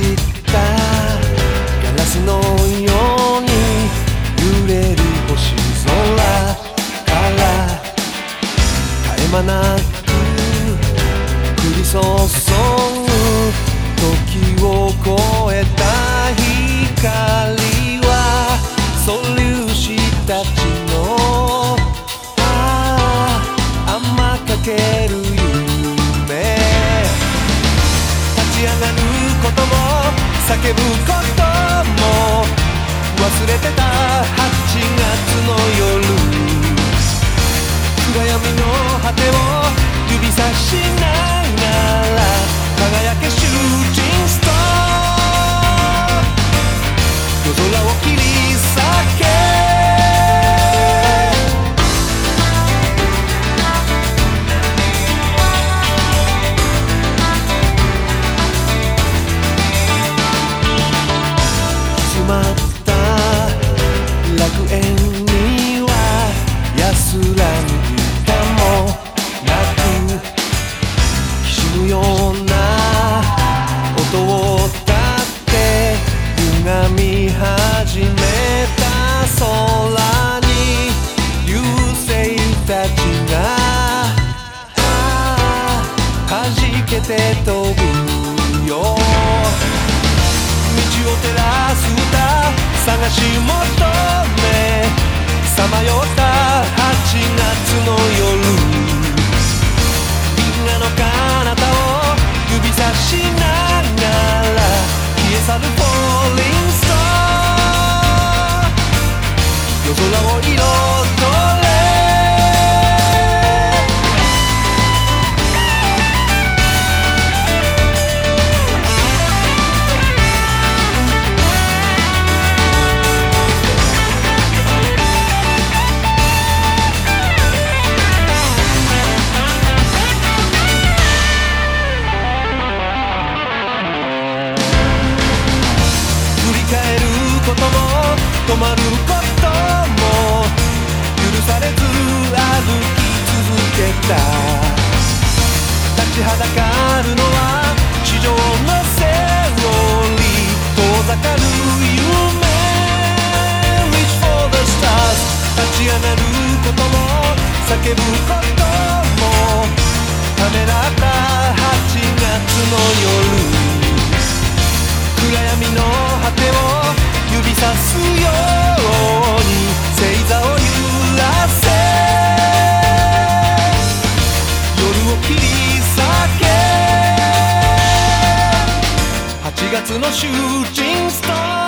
った。ガラスのように揺れる星空。から絶え間なく降り注ぐ。叫ぶことも忘れてた。8月の夜。安らぐ時間もなくきしむような音を立って歪み始めた空に流星たちが弾けて飛ぶよ道を照らす歌探し求めさまよった返ることも止まることも許されず歩き続けた。立ちはだかるのは月のシューティングスター